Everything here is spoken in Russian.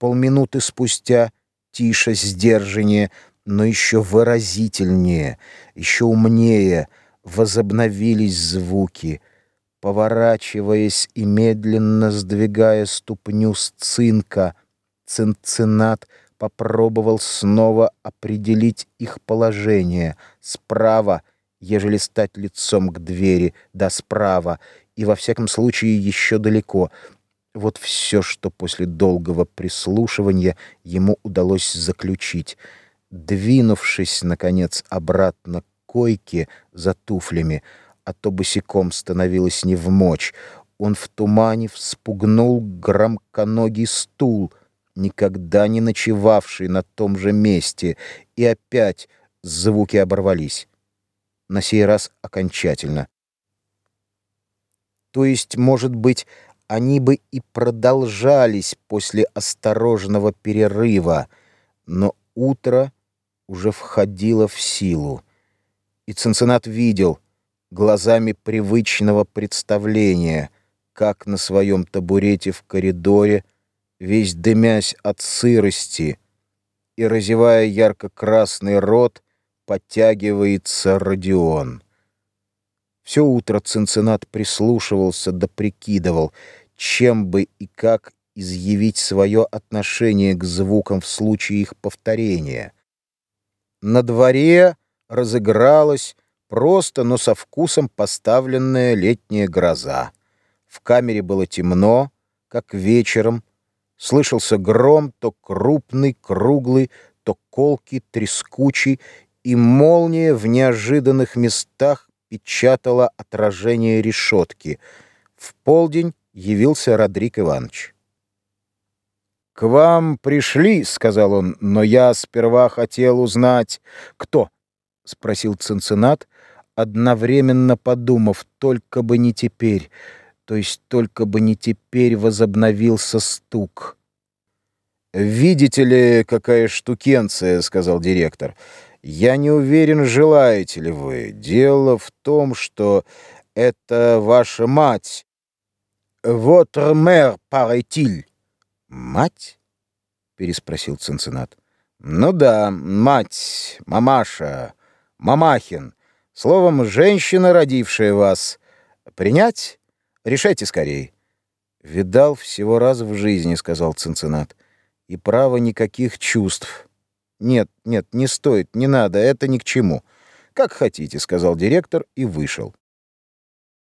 Полминуты спустя тише, сдержаннее, но еще выразительнее, еще умнее возобновились звуки, поворачиваясь и медленно сдвигая ступню с цинка. Цинцинат попробовал снова определить их положение справа, ежели стать лицом к двери, да справа, и во всяком случае еще далеко. Вот все, что после долгого прислушивания ему удалось заключить. Двинувшись, наконец, обратно к койке за туфлями, а то босиком становилось не в мочь, он в тумане вспугнул громконогий стул, никогда не ночевавший на том же месте, и опять звуки оборвались на сей раз окончательно. То есть, может быть, они бы и продолжались после осторожного перерыва, но утро уже входило в силу, и Цинциннат видел глазами привычного представления, как на своем табурете в коридоре, весь дымясь от сырости и разевая ярко-красный рот, подтягивается Родион. Все утро Цинциннат прислушивался да прикидывал, чем бы и как изъявить свое отношение к звукам в случае их повторения. На дворе разыгралась просто, но со вкусом поставленная летняя гроза. В камере было темно, как вечером. Слышался гром, то крупный, круглый, то колкий, трескучий, и молния в неожиданных местах печатала отражение решетки. В полдень явился Родрик Иванович. «К вам пришли», — сказал он, — «но я сперва хотел узнать, кто?» — спросил Цинциннат, одновременно подумав, только бы не теперь, то есть только бы не теперь возобновился стук. «Видите ли, какая штукенция», — сказал директор, — я не уверен, желаете ли вы. Дело в том, что это ваша мать. Votre mère, paraît-il. Мать? переспросил Цинциннат. Ну да, мать, мамаша, мамахин. Словом, женщина, родившая вас. Принять? Решайте скорей. Видал всего раз в жизни, сказал Цинциннат. И право никаких чувств. «Нет, нет, не стоит, не надо, это ни к чему». «Как хотите», — сказал директор и вышел.